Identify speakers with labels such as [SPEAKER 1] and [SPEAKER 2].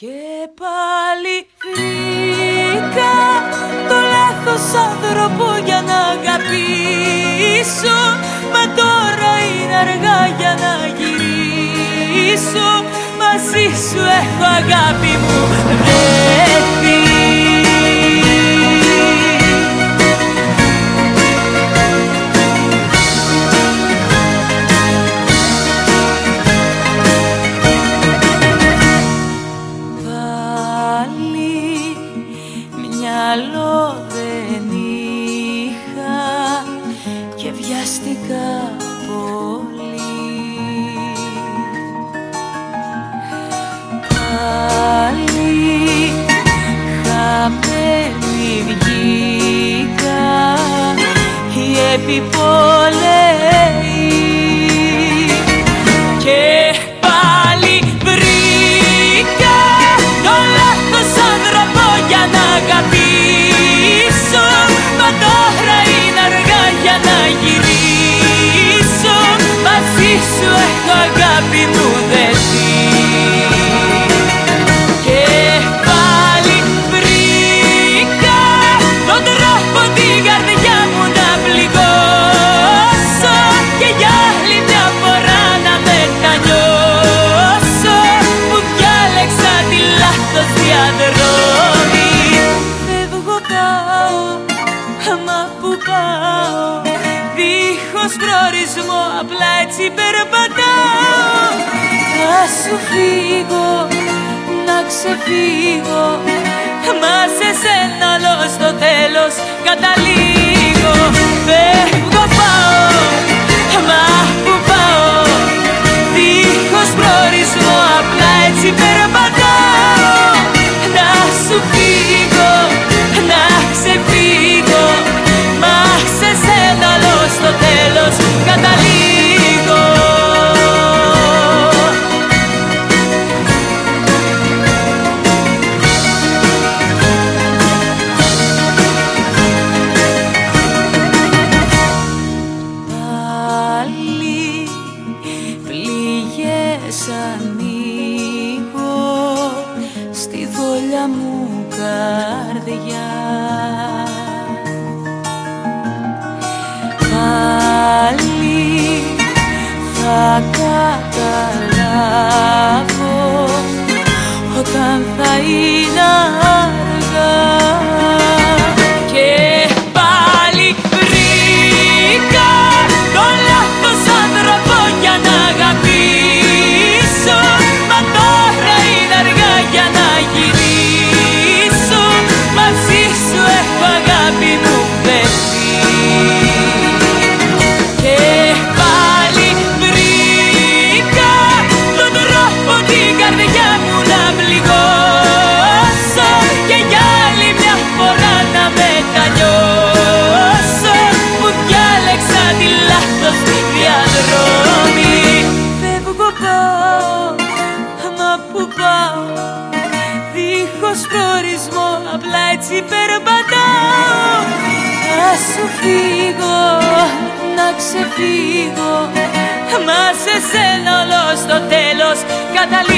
[SPEAKER 1] Και πάλι βρήκα το λάθος άνθρωπο για να αγαπήσω. Μα τώρα είναι αργά για να γυρίσω. Μαζί σου έχω αγάπη μου μυαλό δεν είχα και βιαστικά πολύ. Πάλι χαμένη βγήκα η επιπολέη προορισμό απλά έτσι περπατάω. Θα σου φύγω, να ξεφύγω. Μα σε σένα όλο στο τέλος καταλήγω. Φεύγω πάω, μα που πάω. Δίχως προορισμό απλά έτσι περπατάω. Να σου φύγω, πληγές ανοίγω στη δόλια μου καρδιά. Πάλι θα καταλάβω λάθος διαδρομή Φεύγω πάω, μα που πάω. Δίχως προορισμό απλά έτσι περπατάω. Θα σου φύγω, να ξεφύγω. Μα σε σένα όλο στο τέλος καταλήγω